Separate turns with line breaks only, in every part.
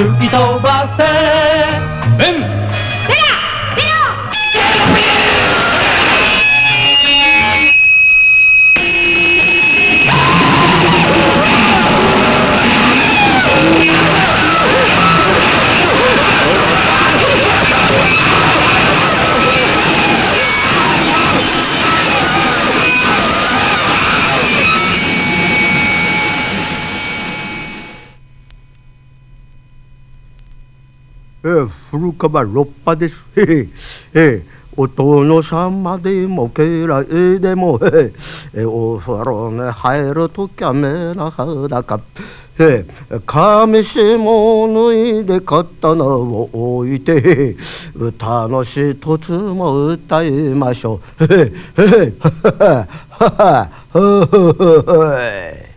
and 古川六波です。へへ。え、お殿様でも家来でも、えー、お風呂に入るときは目な裸。えー、上下脱いで刀を置いて歌の一つも歌いましょう。へへ。へはは。はは。はは。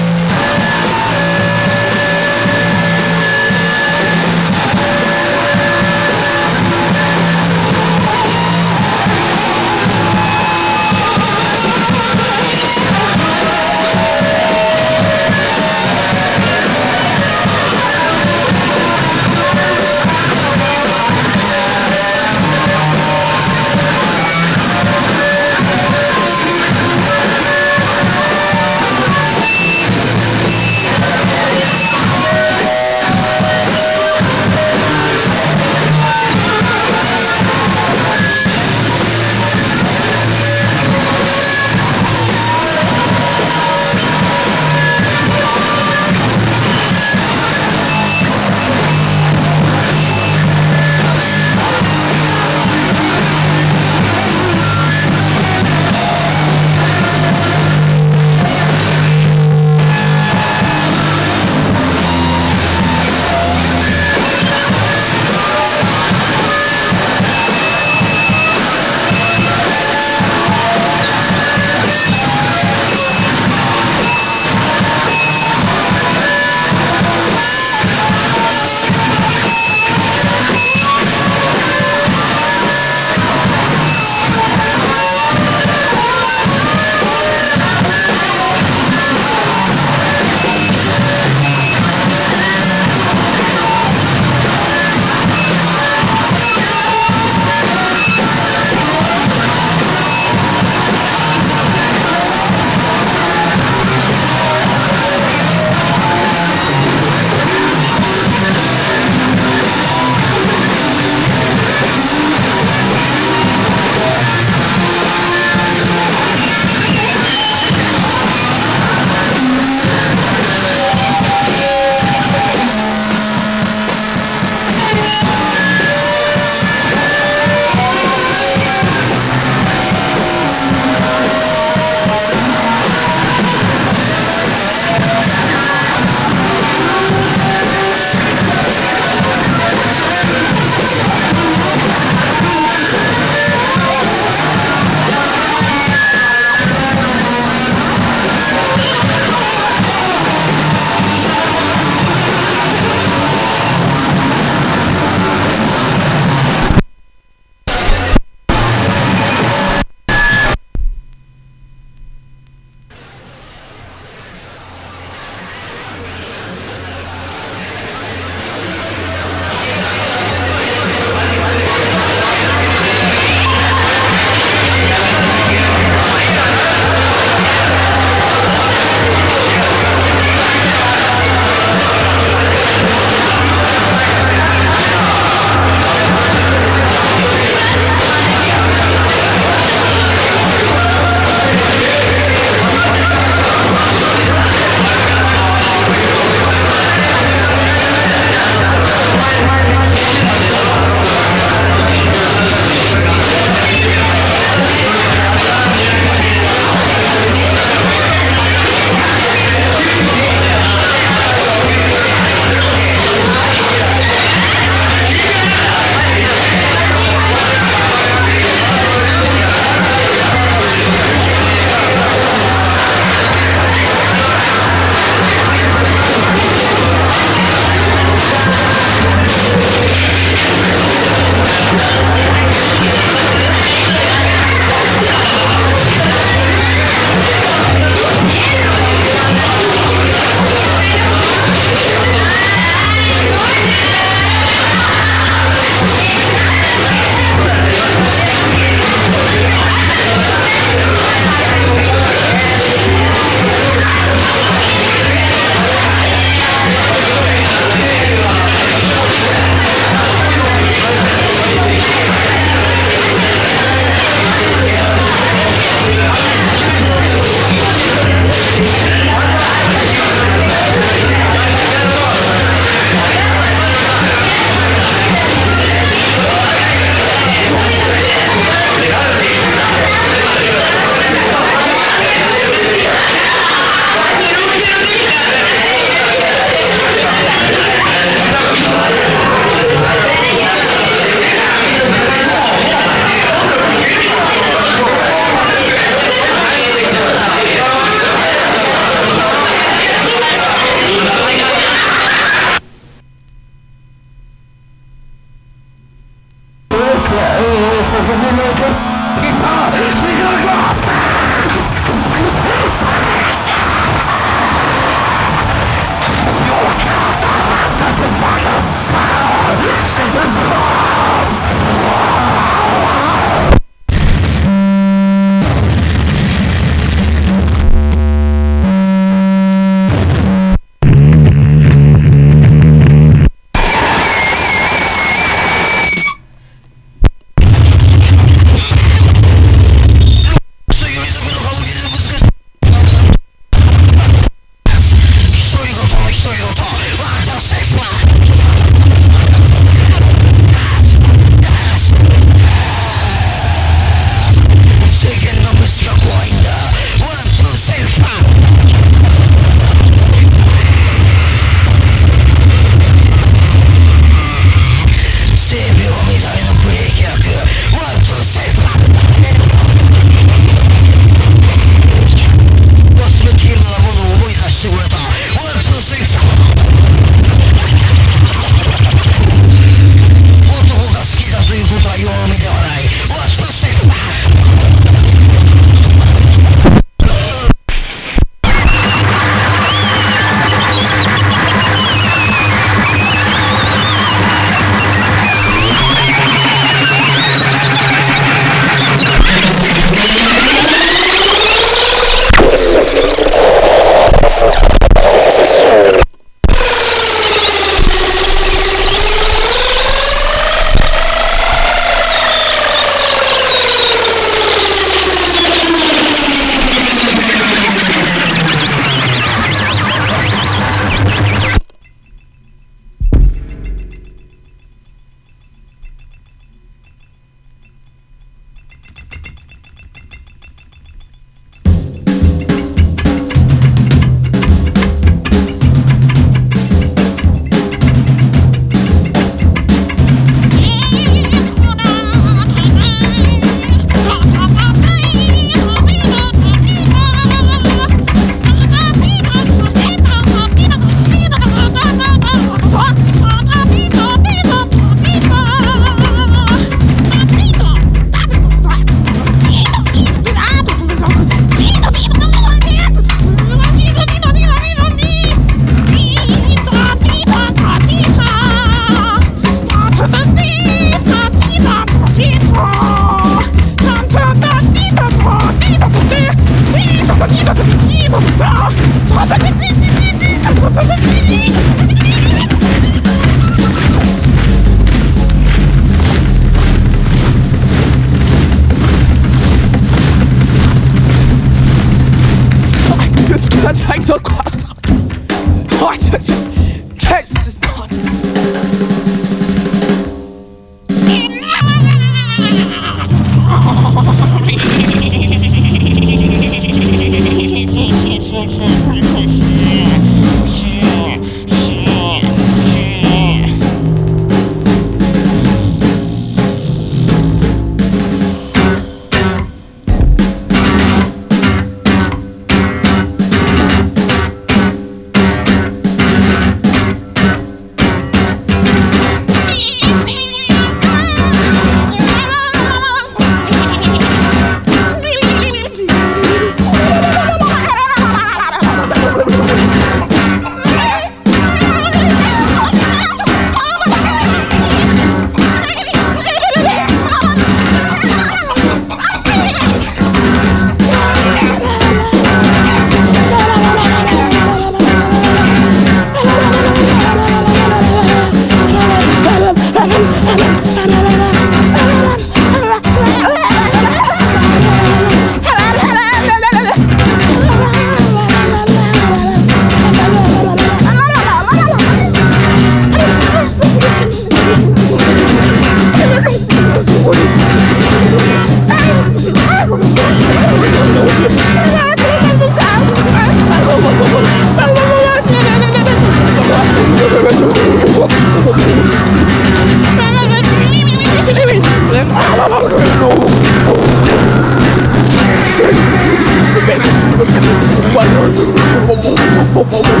Come on!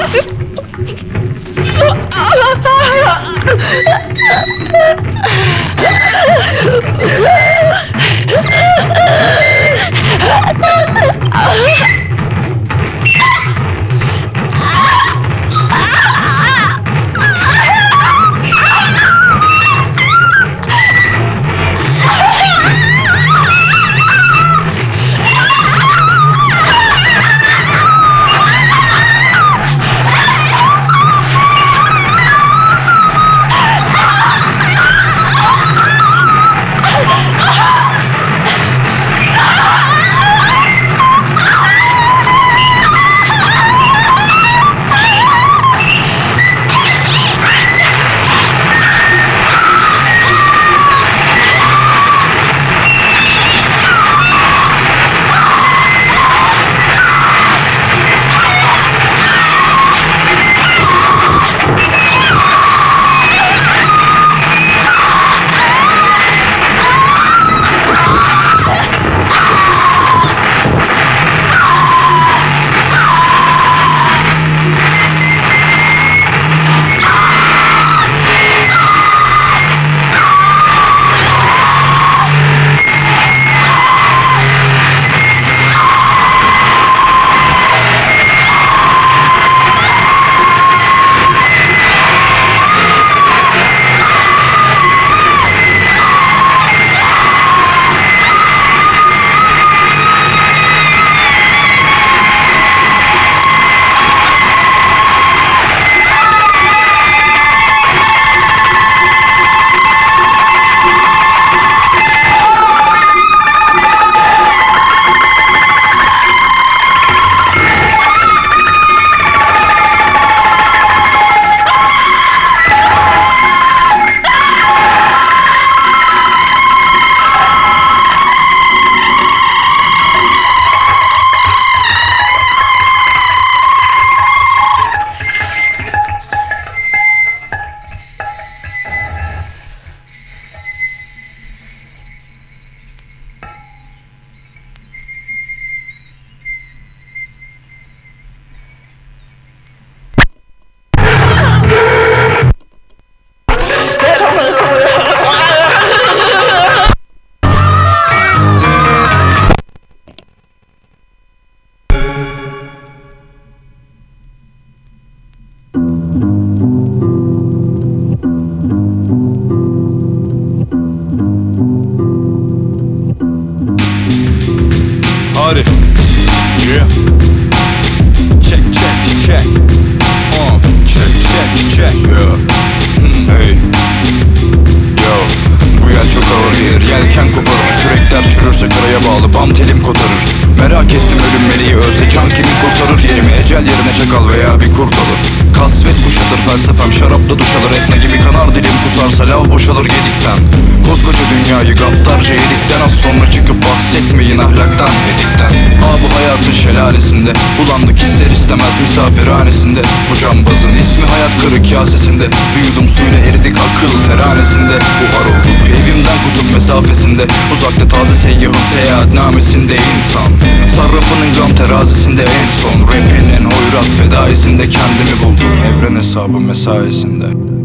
Ah! Terazisinde en son Rapin en hoyrat fedaisinde kendimi buldum Evren hesabı mesaisinde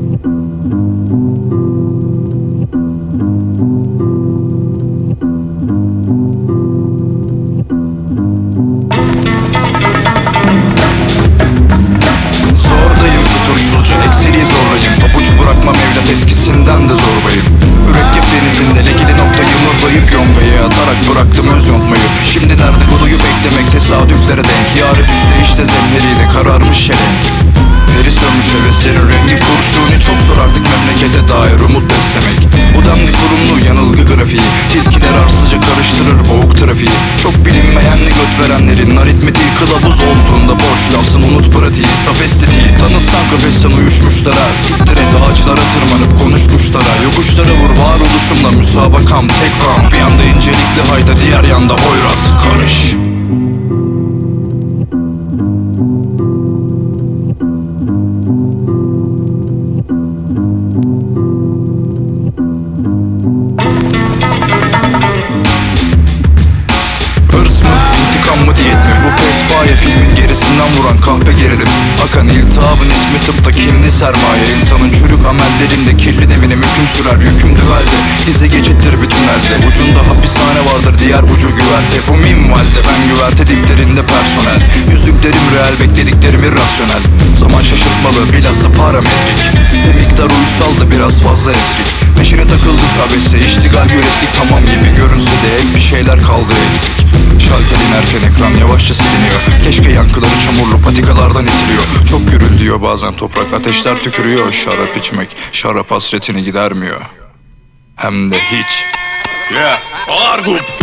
unut pratiği Saf estetiği tanıtsan kafesten uyuşmuşlara Siktir et tırmanıp konuş kuşlara Yokuşlara vur varoluşumla müsabakam. Tek round bir yanda incelikli hayda diğer yanda hoyrat. Karış sürer Yüküm düvelde, dizi geçittir bütün elde. Ucunda hapishane vardır diğer ucu güverte Bu minvalde. Ben güverte diplerinde personel. Yüzüklerim real beklediklerim irrasyonel Zaman şaşırtmalı bilhassa parametrik. Bir miktar uysal da biraz fazla esrik. Peşine takıldık abese iştigal göresik Tamam gibi. Görünse de hep bir şeyler kaldı eksik. Şalter inerken ekran yavaşça siliniyor. Keşke yankıları çamurlu patikalardan itiliyor. Çok gürülüyor bazen toprak ateşler tükürüyor. Şarap içmek şarap hasretini gidermiyor. Hem de hiç. Yeah, Argup